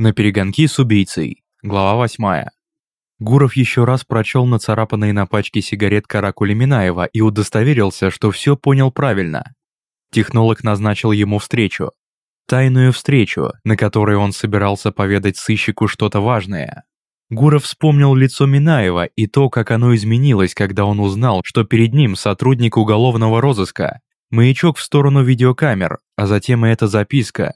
На перегонки с убийцей. Глава 8. Гуров еще раз прочел нацарапанные на пачке сигарет каракули Минаева и удостоверился, что все понял правильно. Технолог назначил ему встречу. Тайную встречу, на которой он собирался поведать сыщику что-то важное. Гуров вспомнил лицо Минаева и то, как оно изменилось, когда он узнал, что перед ним сотрудник уголовного розыска. Маячок в сторону видеокамер, а затем и эта записка,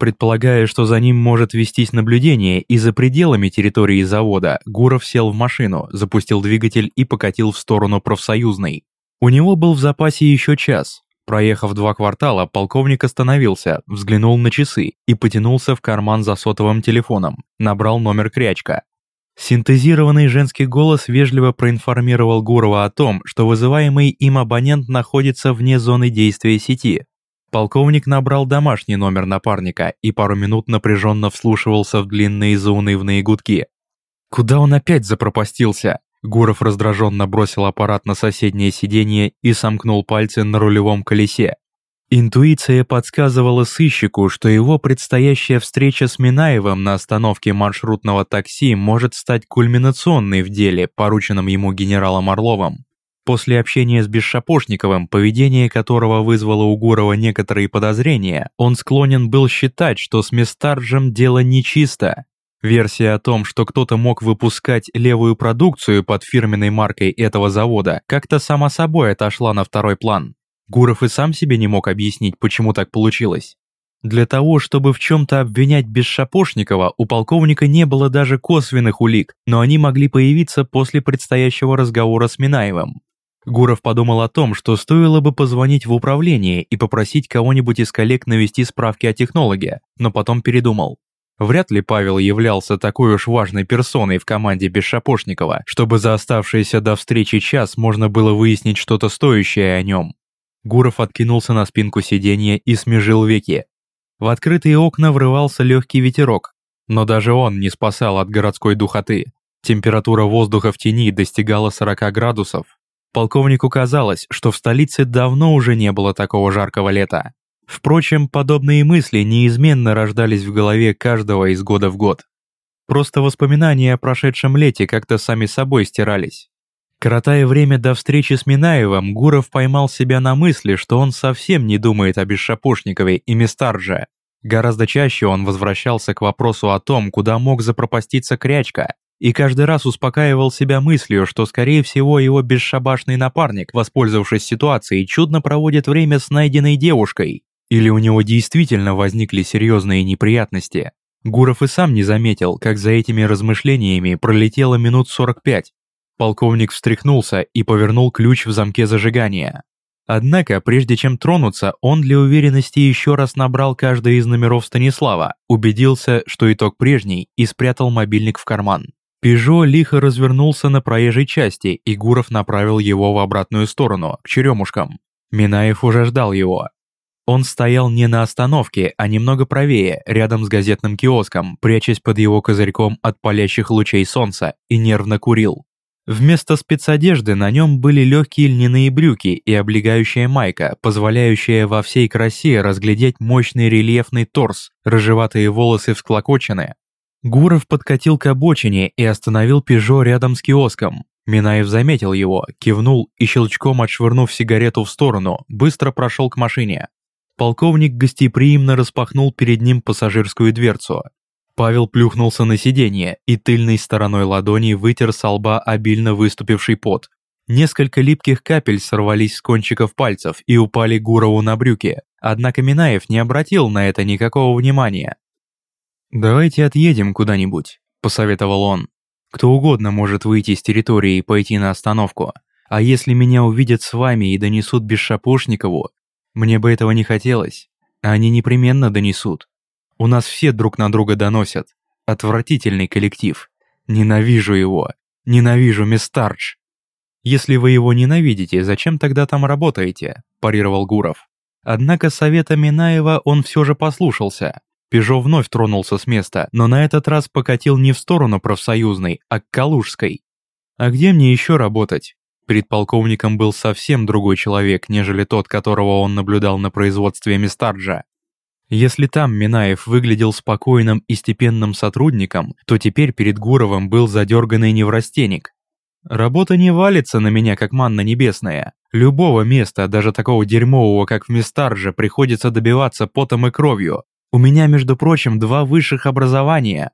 Предполагая, что за ним может вестись наблюдение и за пределами территории завода, Гуров сел в машину, запустил двигатель и покатил в сторону профсоюзной. У него был в запасе еще час. Проехав два квартала, полковник остановился, взглянул на часы и потянулся в карман за сотовым телефоном, набрал номер крячка. Синтезированный женский голос вежливо проинформировал Гурова о том, что вызываемый им абонент находится вне зоны действия сети, Полковник набрал домашний номер напарника и пару минут напряженно вслушивался в длинные заунывные гудки. Куда он опять запропастился? Гуров раздраженно бросил аппарат на соседнее сиденье и сомкнул пальцы на рулевом колесе. Интуиция подсказывала сыщику, что его предстоящая встреча с Минаевым на остановке маршрутного такси может стать кульминационной в деле, порученном ему генералом Орловым. После общения с Бесшапошниковым, поведение которого вызвало у Гурова некоторые подозрения, он склонен был считать, что с Местарджем дело нечисто. Версия о том, что кто-то мог выпускать левую продукцию под фирменной маркой этого завода, как-то сама собой отошла на второй план. Гуров и сам себе не мог объяснить, почему так получилось. Для того, чтобы в чем-то обвинять Бесшапошникова, у полковника не было даже косвенных улик, но они могли появиться после предстоящего разговора с Минаевым. Гуров подумал о том, что стоило бы позвонить в управление и попросить кого-нибудь из коллег навести справки о технологе, но потом передумал. Вряд ли Павел являлся такой уж важной персоной в команде Бесшапошникова, чтобы за оставшийся до встречи час можно было выяснить что-то стоящее о нем. Гуров откинулся на спинку сиденья и смежил веки. В открытые окна врывался легкий ветерок, но даже он не спасал от городской духоты. Температура воздуха в тени достигала 40 градусов, Полковнику казалось, что в столице давно уже не было такого жаркого лета. Впрочем, подобные мысли неизменно рождались в голове каждого из года в год. Просто воспоминания о прошедшем лете как-то сами собой стирались. Коротая время до встречи с Минаевым, Гуров поймал себя на мысли, что он совсем не думает о Бесшапошникове и Местардже. Гораздо чаще он возвращался к вопросу о том, куда мог запропаститься Крячка, и каждый раз успокаивал себя мыслью, что скорее всего его бесшабашный напарник, воспользовавшись ситуацией, чудно проводит время с найденной девушкой. Или у него действительно возникли серьезные неприятности. Гуров и сам не заметил, как за этими размышлениями пролетело минут 45. Полковник встряхнулся и повернул ключ в замке зажигания. Однако, прежде чем тронуться, он для уверенности еще раз набрал каждый из номеров Станислава, убедился, что итог прежний, и спрятал мобильник в карман. Пежо лихо развернулся на проезжей части, и Гуров направил его в обратную сторону, к черемушкам. Минаев уже ждал его. Он стоял не на остановке, а немного правее, рядом с газетным киоском, прячась под его козырьком от палящих лучей солнца, и нервно курил. Вместо спецодежды на нем были легкие льняные брюки и облегающая майка, позволяющая во всей красе разглядеть мощный рельефный торс, рыжеватые волосы всклокочены, Гуров подкатил к обочине и остановил «Пежо» рядом с киоском. Минаев заметил его, кивнул и щелчком отшвырнув сигарету в сторону, быстро прошел к машине. Полковник гостеприимно распахнул перед ним пассажирскую дверцу. Павел плюхнулся на сиденье и тыльной стороной ладони вытер со лба обильно выступивший пот. Несколько липких капель сорвались с кончиков пальцев и упали Гурову на брюки, однако Минаев не обратил на это никакого внимания. «Давайте отъедем куда-нибудь», – посоветовал он. «Кто угодно может выйти из территории и пойти на остановку. А если меня увидят с вами и донесут Бесшапошникову, мне бы этого не хотелось. Они непременно донесут. У нас все друг на друга доносят. Отвратительный коллектив. Ненавижу его. Ненавижу Местардж. Если вы его ненавидите, зачем тогда там работаете?» – парировал Гуров. Однако совета Минаева он все же послушался. Пежо вновь тронулся с места, но на этот раз покатил не в сторону профсоюзной, а к Калужской. А где мне еще работать? Перед полковником был совсем другой человек, нежели тот, которого он наблюдал на производстве Местарджа. Если там Минаев выглядел спокойным и степенным сотрудником, то теперь перед Гуровым был задерганный неврастенник. Работа не валится на меня, как манна небесная. Любого места, даже такого дерьмового, как в Местарже, приходится добиваться потом и кровью. У меня, между прочим, два высших образования.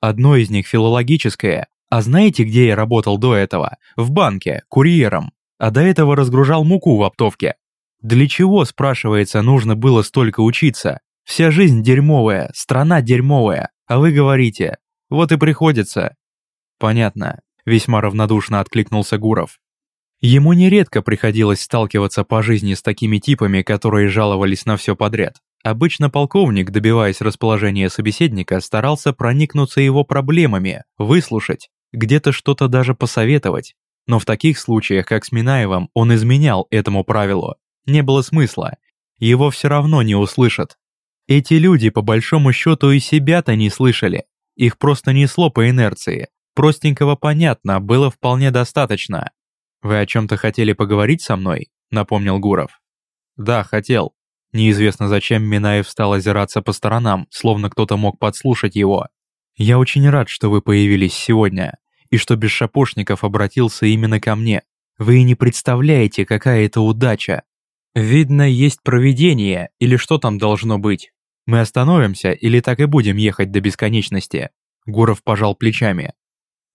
Одно из них филологическое. А знаете, где я работал до этого? В банке, курьером. А до этого разгружал муку в оптовке. Для чего, спрашивается, нужно было столько учиться? Вся жизнь дерьмовая, страна дерьмовая. А вы говорите, вот и приходится. Понятно. Весьма равнодушно откликнулся Гуров. Ему нередко приходилось сталкиваться по жизни с такими типами, которые жаловались на все подряд. Обычно полковник, добиваясь расположения собеседника, старался проникнуться его проблемами, выслушать, где-то что-то даже посоветовать. Но в таких случаях, как с Минаевым, он изменял этому правилу. Не было смысла. Его все равно не услышат. Эти люди, по большому счету, и себя-то не слышали. Их просто несло по инерции. Простенького понятно, было вполне достаточно. «Вы о чем-то хотели поговорить со мной?» — напомнил Гуров. «Да, хотел». Неизвестно зачем Минаев стал озираться по сторонам, словно кто-то мог подслушать его. «Я очень рад, что вы появились сегодня, и что без шапошников обратился именно ко мне. Вы и не представляете, какая это удача. Видно, есть провидение, или что там должно быть. Мы остановимся, или так и будем ехать до бесконечности?» Гуров пожал плечами.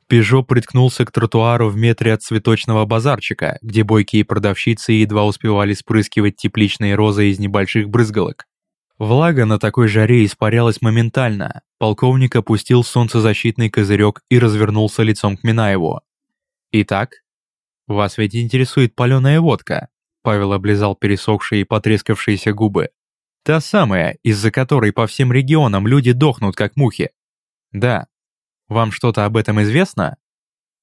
Пежо приткнулся к тротуару в метре от цветочного базарчика, где бойкие продавщицы едва успевали спрыскивать тепличные розы из небольших брызгалок. Влага на такой жаре испарялась моментально. Полковник опустил солнцезащитный козырек и развернулся лицом к Минаеву. «Итак, вас ведь интересует паленая водка?» Павел облизал пересохшие и потрескавшиеся губы. «Та самая, из-за которой по всем регионам люди дохнут, как мухи». «Да, вам что-то об этом известно?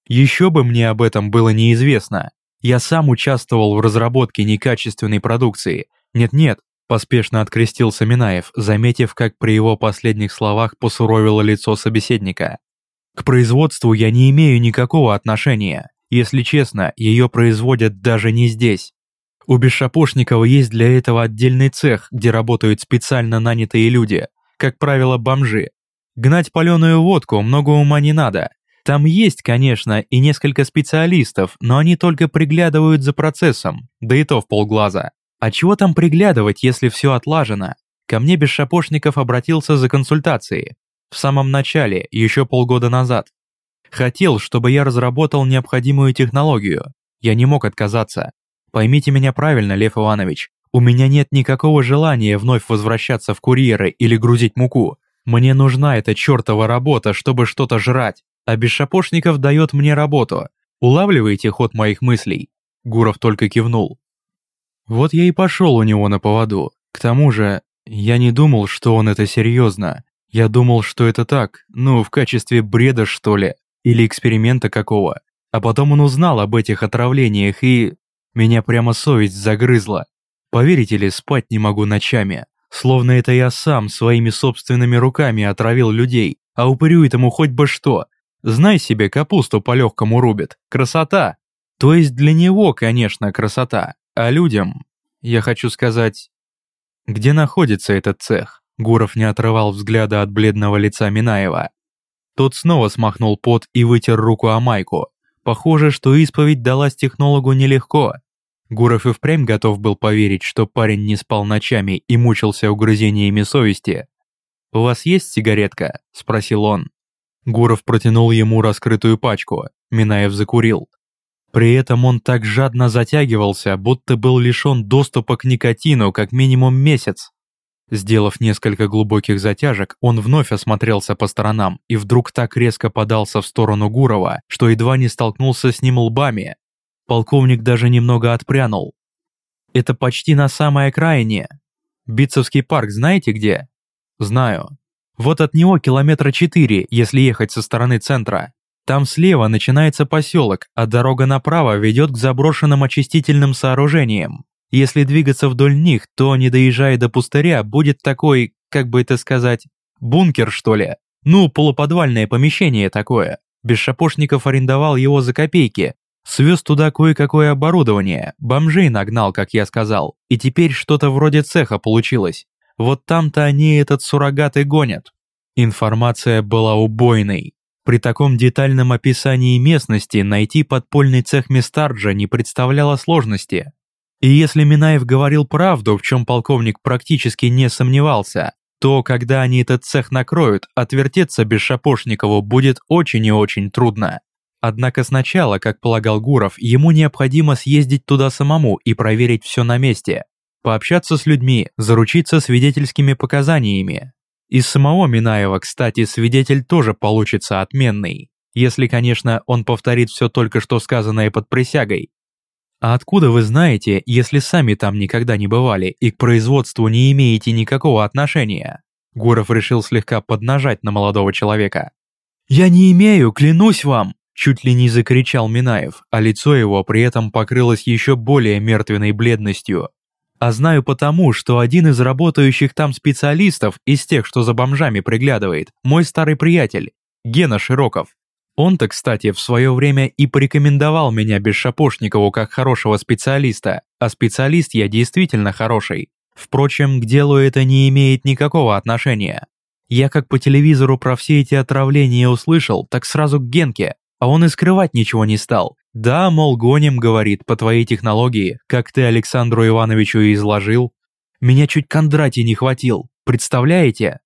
Еще бы мне об этом было неизвестно. Я сам участвовал в разработке некачественной продукции. Нет-нет, поспешно открестился Минаев, заметив, как при его последних словах посуровило лицо собеседника. К производству я не имею никакого отношения. Если честно, ее производят даже не здесь. У Бесшапошникова есть для этого отдельный цех, где работают специально нанятые люди, как правило, бомжи, Гнать паленую водку много ума не надо. Там есть, конечно, и несколько специалистов, но они только приглядывают за процессом, да и то в полглаза. А чего там приглядывать, если все отлажено? Ко мне без шапошников обратился за консультацией. В самом начале, еще полгода назад. Хотел, чтобы я разработал необходимую технологию. Я не мог отказаться. Поймите меня правильно, Лев Иванович. У меня нет никакого желания вновь возвращаться в курьеры или грузить муку. Мне нужна эта чертова работа, чтобы что-то жрать, а без шапошников дает мне работу. Улавливаете ход моих мыслей?» Гуров только кивнул. Вот я и пошел у него на поводу. К тому же, я не думал, что он это серьезно. Я думал, что это так, ну, в качестве бреда, что ли, или эксперимента какого. А потом он узнал об этих отравлениях и... Меня прямо совесть загрызла. Поверите ли, спать не могу ночами. Словно это я сам своими собственными руками отравил людей, а упырю этому хоть бы что. Знай себе, капусту по-легкому рубит. Красота! То есть для него, конечно, красота, а людям, я хочу сказать... Где находится этот цех? Гуров не отрывал взгляда от бледного лица Минаева. Тот снова смахнул пот и вытер руку о майку. Похоже, что исповедь далась технологу нелегко. Гуров и впрямь готов был поверить, что парень не спал ночами и мучился угрызениями совести. «У вас есть сигаретка?» – спросил он. Гуров протянул ему раскрытую пачку, Минаев закурил. При этом он так жадно затягивался, будто был лишен доступа к никотину как минимум месяц. Сделав несколько глубоких затяжек, он вновь осмотрелся по сторонам и вдруг так резко подался в сторону Гурова, что едва не столкнулся с ним лбами. Полковник даже немного отпрянул. Это почти на самой окраине. Битцевский парк знаете где? Знаю. Вот от него километра четыре, если ехать со стороны центра. Там слева начинается поселок, а дорога направо ведет к заброшенным очистительным сооружениям. Если двигаться вдоль них, то, не доезжая до пустыря, будет такой, как бы это сказать, бункер, что ли? Ну, полуподвальное помещение такое. Без шапошников арендовал его за копейки, Свез туда кое-какое оборудование, бомжей нагнал, как я сказал, и теперь что-то вроде цеха получилось. Вот там-то они этот суррогат и гонят. Информация была убойной. При таком детальном описании местности найти подпольный цех Мистарджа не представляло сложности. И если Минаев говорил правду, в чем полковник практически не сомневался, то когда они этот цех накроют, отвертеться без Шапошникову будет очень и очень трудно. Однако сначала, как полагал Гуров, ему необходимо съездить туда самому и проверить все на месте. Пообщаться с людьми, заручиться свидетельскими показаниями. Из самого Минаева, кстати, свидетель тоже получится отменный. Если, конечно, он повторит все только что сказанное под присягой. А откуда вы знаете, если сами там никогда не бывали и к производству не имеете никакого отношения? Гуров решил слегка поднажать на молодого человека. «Я не имею, клянусь вам!» Чуть ли не закричал Минаев, а лицо его при этом покрылось еще более мертвенной бледностью. А знаю потому, что один из работающих там специалистов, из тех, что за бомжами приглядывает, мой старый приятель, Гена Широков. Он-то, кстати, в свое время и порекомендовал меня без Шапошникову как хорошего специалиста, а специалист я действительно хороший. Впрочем, к делу это не имеет никакого отношения. Я как по телевизору про все эти отравления услышал, так сразу к Генке, а он и скрывать ничего не стал. Да, мол, гоним, говорит, по твоей технологии, как ты Александру Ивановичу и изложил. Меня чуть Кондратий не хватил, представляете?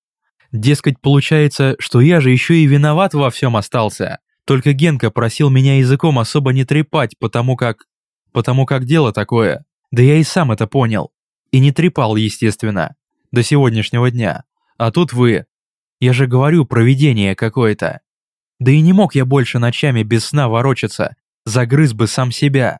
Дескать, получается, что я же еще и виноват во всем остался. Только Генка просил меня языком особо не трепать, потому как... Потому как дело такое. Да я и сам это понял. И не трепал, естественно. До сегодняшнего дня. А тут вы. Я же говорю, провидение какое-то. Да и не мог я больше ночами без сна ворочаться. Загрыз бы сам себя.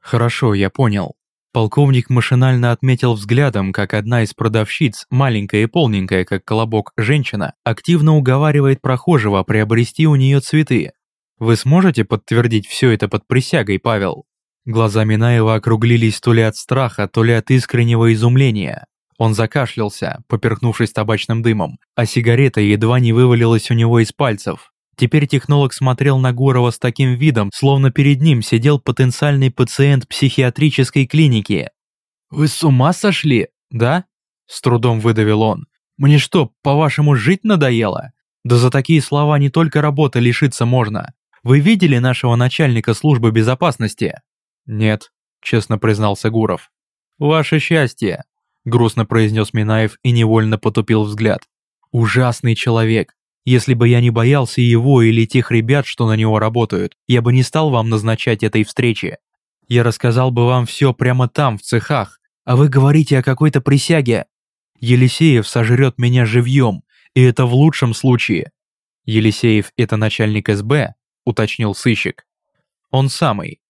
Хорошо, я понял. Полковник машинально отметил взглядом, как одна из продавщиц, маленькая и полненькая, как колобок, женщина, активно уговаривает прохожего приобрести у нее цветы. Вы сможете подтвердить все это под присягой, Павел? Глаза Минаева округлились то ли от страха, то ли от искреннего изумления. Он закашлялся, поперхнувшись табачным дымом, а сигарета едва не вывалилась у него из пальцев. Теперь технолог смотрел на Гурова с таким видом, словно перед ним сидел потенциальный пациент психиатрической клиники. «Вы с ума сошли? Да?» – с трудом выдавил он. «Мне что, по-вашему, жить надоело? Да за такие слова не только работы лишиться можно. Вы видели нашего начальника службы безопасности?» «Нет», – честно признался Гуров. «Ваше счастье», – грустно произнес Минаев и невольно потупил взгляд. «Ужасный человек. Если бы я не боялся его или тех ребят, что на него работают, я бы не стал вам назначать этой встречи. Я рассказал бы вам все прямо там, в цехах, а вы говорите о какой-то присяге. Елисеев сожрет меня живьем, и это в лучшем случае. Елисеев – это начальник СБ, уточнил сыщик. Он самый.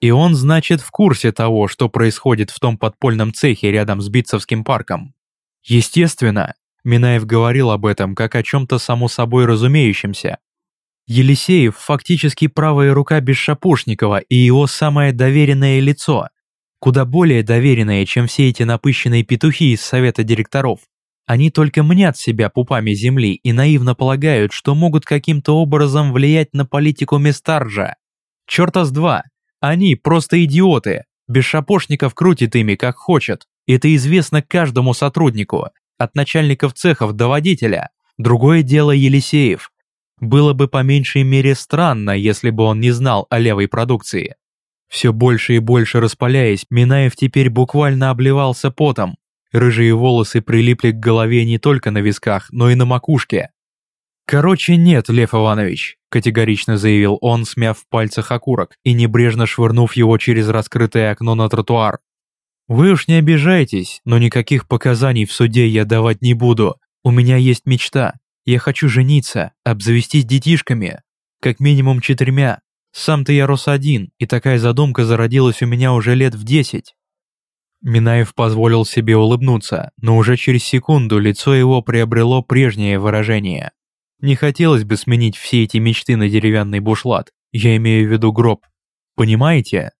И он, значит, в курсе того, что происходит в том подпольном цехе рядом с Битцевским парком. Естественно, Минаев говорил об этом как о чем-то само собой разумеющемся. Елисеев фактически правая рука Бесшапошникова и его самое доверенное лицо. Куда более доверенное, чем все эти напыщенные петухи из совета директоров. Они только мнят себя пупами земли и наивно полагают, что могут каким-то образом влиять на политику Местаржа. Чёрта с два. Они просто идиоты. Бесшапошников крутит ими как хочет. Это известно каждому сотруднику от начальников цехов до водителя. Другое дело Елисеев. Было бы по меньшей мере странно, если бы он не знал о левой продукции. Все больше и больше распаляясь, Минаев теперь буквально обливался потом. Рыжие волосы прилипли к голове не только на висках, но и на макушке. «Короче, нет, Лев Иванович», – категорично заявил он, смяв в пальцах окурок и небрежно швырнув его через раскрытое окно на тротуар. Вы уж не обижайтесь, но никаких показаний в суде я давать не буду. У меня есть мечта. Я хочу жениться, обзавестись детишками. Как минимум четырьмя. Сам-то я рос один, и такая задумка зародилась у меня уже лет в десять. Минаев позволил себе улыбнуться, но уже через секунду лицо его приобрело прежнее выражение. Не хотелось бы сменить все эти мечты на деревянный бушлат, я имею в виду гроб. Понимаете?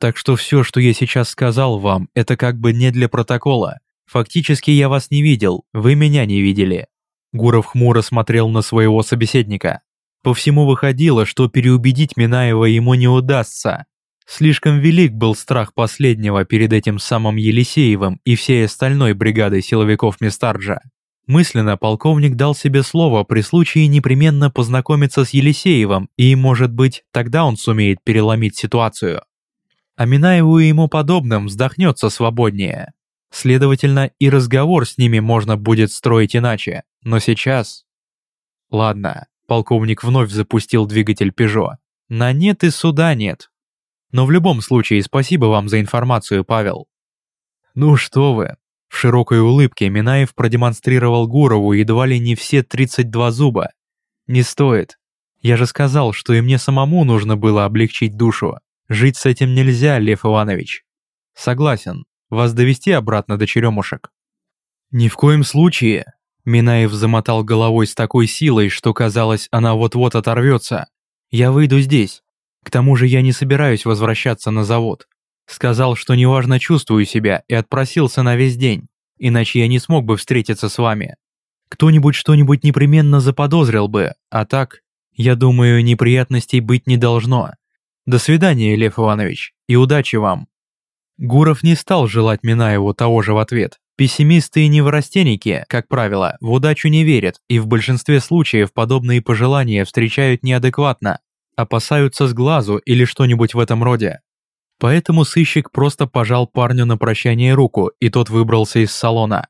Так что все, что я сейчас сказал вам, это как бы не для протокола. Фактически я вас не видел, вы меня не видели». Гуров хмуро смотрел на своего собеседника. По всему выходило, что переубедить Минаева ему не удастся. Слишком велик был страх последнего перед этим самым Елисеевым и всей остальной бригадой силовиков Местарджа. Мысленно полковник дал себе слово при случае непременно познакомиться с Елисеевым, и, может быть, тогда он сумеет переломить ситуацию. А Минаеву и ему подобным вздохнется свободнее. Следовательно, и разговор с ними можно будет строить иначе. Но сейчас... Ладно, полковник вновь запустил двигатель «Пежо». На нет и суда нет. Но в любом случае спасибо вам за информацию, Павел. Ну что вы. В широкой улыбке Минаев продемонстрировал Гурову едва ли не все 32 зуба. Не стоит. Я же сказал, что и мне самому нужно было облегчить душу. Жить с этим нельзя, Лев Иванович. Согласен. Вас довести обратно до черемушек? Ни в коем случае. Минаев замотал головой с такой силой, что казалось, она вот-вот оторвется. Я выйду здесь. К тому же я не собираюсь возвращаться на завод. Сказал, что неважно чувствую себя и отпросился на весь день, иначе я не смог бы встретиться с вами. Кто-нибудь что-нибудь непременно заподозрил бы, а так, я думаю, неприятностей быть не должно. До свидания, Лев Иванович, и удачи вам. Гуров не стал желать Минаеву того же в ответ. Пессимисты и неврастенники, как правило, в удачу не верят и в большинстве случаев подобные пожелания встречают неадекватно, опасаются с глазу или что-нибудь в этом роде. Поэтому сыщик просто пожал парню на прощание руку, и тот выбрался из салона.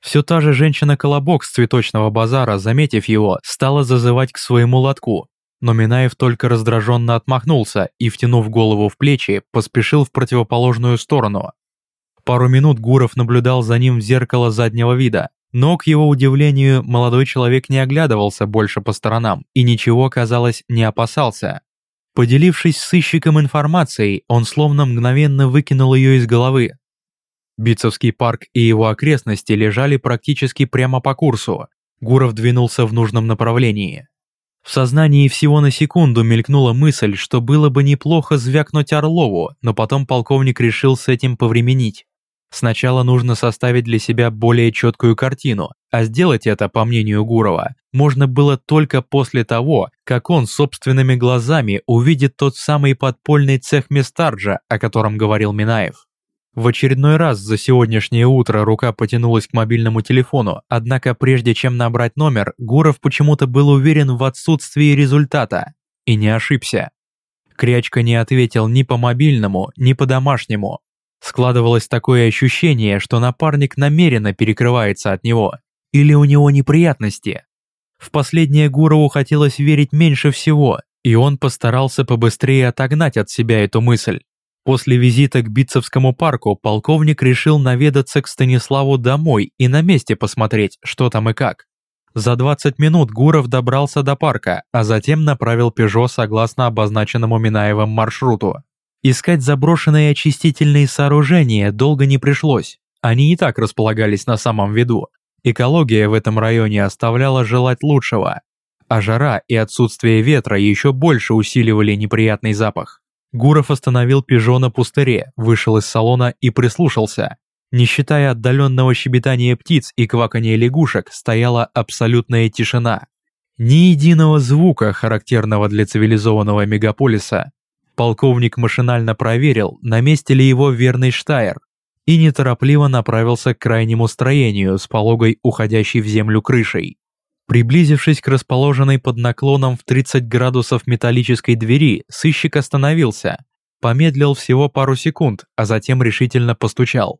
Все та же женщина-колобок с цветочного базара, заметив его, стала зазывать к своему лотку, но Минаев только раздраженно отмахнулся и, втянув голову в плечи, поспешил в противоположную сторону. Пару минут Гуров наблюдал за ним в зеркало заднего вида, но, к его удивлению, молодой человек не оглядывался больше по сторонам и ничего, казалось, не опасался. Поделившись с сыщиком информацией, он словно мгновенно выкинул ее из головы. Битцевский парк и его окрестности лежали практически прямо по курсу. Гуров двинулся в нужном направлении. В сознании всего на секунду мелькнула мысль, что было бы неплохо звякнуть Орлову, но потом полковник решил с этим повременить. Сначала нужно составить для себя более четкую картину, а сделать это, по мнению Гурова, можно было только после того, как он собственными глазами увидит тот самый подпольный цех Местарджа, о котором говорил Минаев. В очередной раз за сегодняшнее утро рука потянулась к мобильному телефону, однако прежде чем набрать номер, Гуров почему-то был уверен в отсутствии результата. И не ошибся. Крячка не ответил ни по мобильному, ни по домашнему. Складывалось такое ощущение, что напарник намеренно перекрывается от него. Или у него неприятности. В последнее Гурову хотелось верить меньше всего, и он постарался побыстрее отогнать от себя эту мысль. После визита к Битцевскому парку полковник решил наведаться к Станиславу домой и на месте посмотреть, что там и как. За 20 минут Гуров добрался до парка, а затем направил «Пежо» согласно обозначенному Минаевым маршруту. Искать заброшенные очистительные сооружения долго не пришлось. Они и так располагались на самом виду. Экология в этом районе оставляла желать лучшего. А жара и отсутствие ветра еще больше усиливали неприятный запах. Гуров остановил «Пежо» на пустыре, вышел из салона и прислушался. Не считая отдаленного щебетания птиц и квакания лягушек, стояла абсолютная тишина. Ни единого звука, характерного для цивилизованного мегаполиса, Полковник машинально проверил, на месте ли его верный Штайр, и неторопливо направился к крайнему строению с пологой уходящей в землю крышей. Приблизившись к расположенной под наклоном в 30 градусов металлической двери, сыщик остановился, помедлил всего пару секунд, а затем решительно постучал.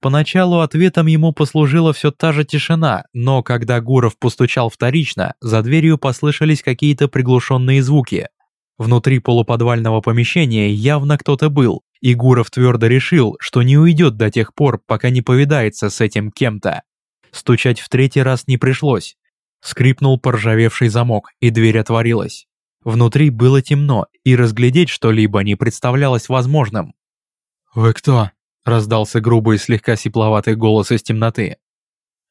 Поначалу ответом ему послужила все та же тишина, но когда Гуров постучал вторично, за дверью послышались какие-то приглушенные звуки. Внутри полуподвального помещения явно кто-то был, и Гуров твердо решил, что не уйдет до тех пор, пока не повидается с этим кем-то. Стучать в третий раз не пришлось. Скрипнул поржавевший замок, и дверь отворилась. Внутри было темно, и разглядеть что-либо не представлялось возможным. «Вы кто?» – раздался грубый слегка сипловатый голос из темноты.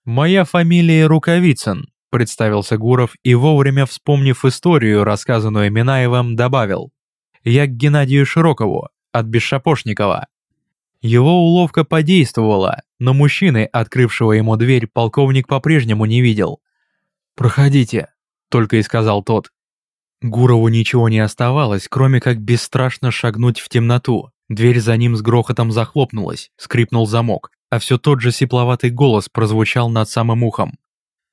«Моя фамилия Рукавицын», представился Гуров и вовремя вспомнив историю, рассказанную Минаевым, добавил. «Я к Геннадию Широкову, от Бесшапошникова». Его уловка подействовала, но мужчины, открывшего ему дверь, полковник по-прежнему не видел. «Проходите», — только и сказал тот. Гурову ничего не оставалось, кроме как бесстрашно шагнуть в темноту. Дверь за ним с грохотом захлопнулась, скрипнул замок, а все тот же сипловатый голос прозвучал над самым ухом.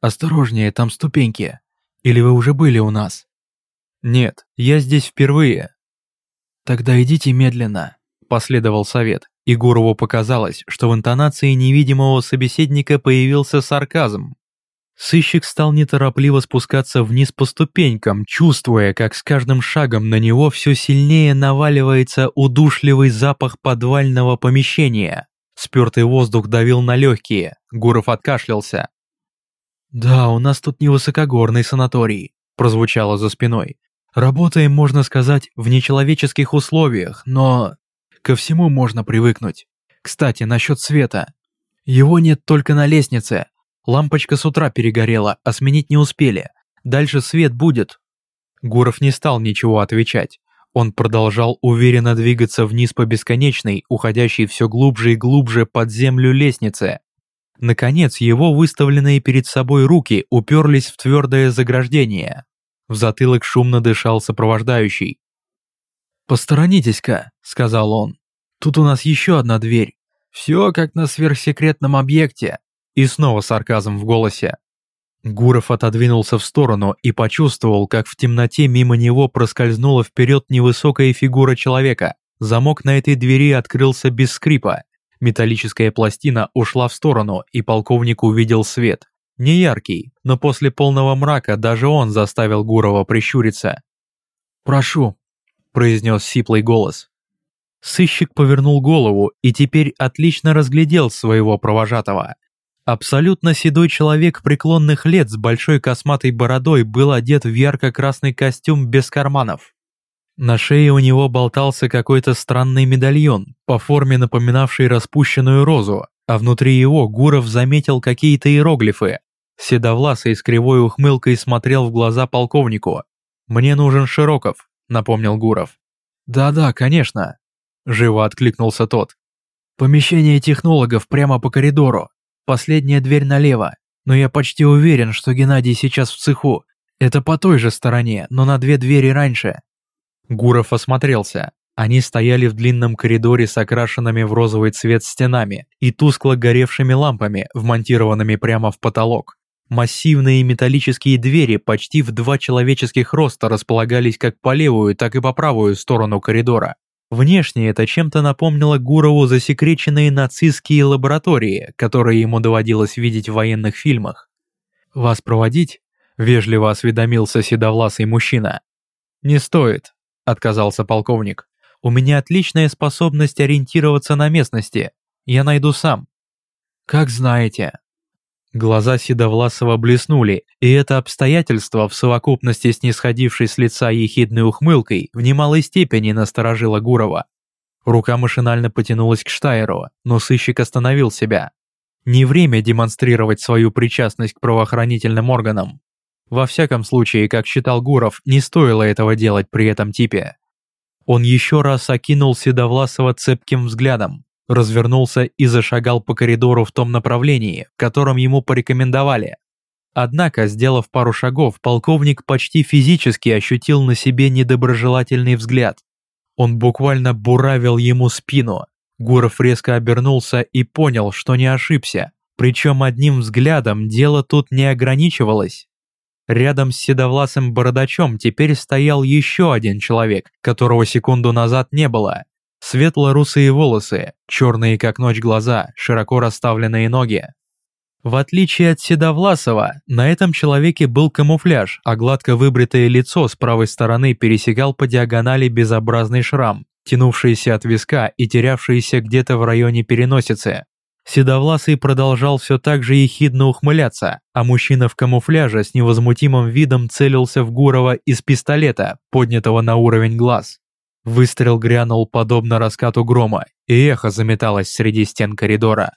«Осторожнее, там ступеньки. Или вы уже были у нас?» «Нет, я здесь впервые». «Тогда идите медленно», – последовал совет, и Гурову показалось, что в интонации невидимого собеседника появился сарказм. Сыщик стал неторопливо спускаться вниз по ступенькам, чувствуя, как с каждым шагом на него все сильнее наваливается удушливый запах подвального помещения. Спертый воздух давил на легкие, Гуров откашлялся. «Да, у нас тут невысокогорный санаторий», – прозвучало за спиной. «Работаем, можно сказать, в нечеловеческих условиях, но ко всему можно привыкнуть. Кстати, насчет света. Его нет только на лестнице, Лампочка с утра перегорела, а сменить не успели. Дальше свет будет». Гуров не стал ничего отвечать. Он продолжал уверенно двигаться вниз по бесконечной, уходящей все глубже и глубже под землю лестнице. Наконец, его выставленные перед собой руки уперлись в твердое заграждение. В затылок шумно дышал сопровождающий. «Посторонитесь-ка», — сказал он. «Тут у нас еще одна дверь. Все как на сверхсекретном объекте. И снова сарказм в голосе. Гуров отодвинулся в сторону и почувствовал, как в темноте мимо него проскользнула вперед невысокая фигура человека. Замок на этой двери открылся без скрипа. Металлическая пластина ушла в сторону, и полковник увидел свет. Не яркий, но после полного мрака даже он заставил Гурова прищуриться. «Прошу», – произнес сиплый голос. Сыщик повернул голову и теперь отлично разглядел своего провожатого. Абсолютно седой человек преклонных лет с большой косматой бородой был одет в ярко-красный костюм без карманов. На шее у него болтался какой-то странный медальон, по форме напоминавший распущенную розу, а внутри его Гуров заметил какие-то иероглифы. Седовласый с кривой ухмылкой смотрел в глаза полковнику. «Мне нужен Широков», — напомнил Гуров. «Да-да, конечно», — живо откликнулся тот. «Помещение технологов прямо по коридору. Последняя дверь налево, но я почти уверен, что Геннадий сейчас в цеху. Это по той же стороне, но на две двери раньше». Гуров осмотрелся. Они стояли в длинном коридоре с окрашенными в розовый цвет стенами и тускло горевшими лампами, вмонтированными прямо в потолок. Массивные металлические двери почти в два человеческих роста располагались как по левую, так и по правую сторону коридора. Внешне это чем-то напомнило Гурову засекреченные нацистские лаборатории, которые ему доводилось видеть в военных фильмах. «Вас проводить?» – вежливо осведомился седовласый мужчина. «Не стоит», – отказался полковник. «У меня отличная способность ориентироваться на местности. Я найду сам». «Как знаете», Глаза Седовласова блеснули, и это обстоятельство в совокупности с нисходившей с лица ехидной ухмылкой в немалой степени насторожило Гурова. Рука машинально потянулась к Штайеру, но сыщик остановил себя. Не время демонстрировать свою причастность к правоохранительным органам. Во всяком случае, как считал Гуров, не стоило этого делать при этом типе. Он еще раз окинул Седовласова цепким взглядом, развернулся и зашагал по коридору в том направлении, в котором ему порекомендовали. Однако, сделав пару шагов, полковник почти физически ощутил на себе недоброжелательный взгляд. Он буквально буравил ему спину. Гуров резко обернулся и понял, что не ошибся. Причем одним взглядом дело тут не ограничивалось. Рядом с седовласым бородачом теперь стоял еще один человек, которого секунду назад не было. Светло-русые волосы, черные как ночь глаза, широко расставленные ноги. В отличие от Седовласова, на этом человеке был камуфляж, а гладко выбритое лицо с правой стороны пересекал по диагонали безобразный шрам, тянувшийся от виска и терявшийся где-то в районе переносицы. Седовласый продолжал все так же ехидно ухмыляться, а мужчина в камуфляже с невозмутимым видом целился в Гурова из пистолета, поднятого на уровень глаз. Выстрел грянул подобно раскату грома, и эхо заметалось среди стен коридора.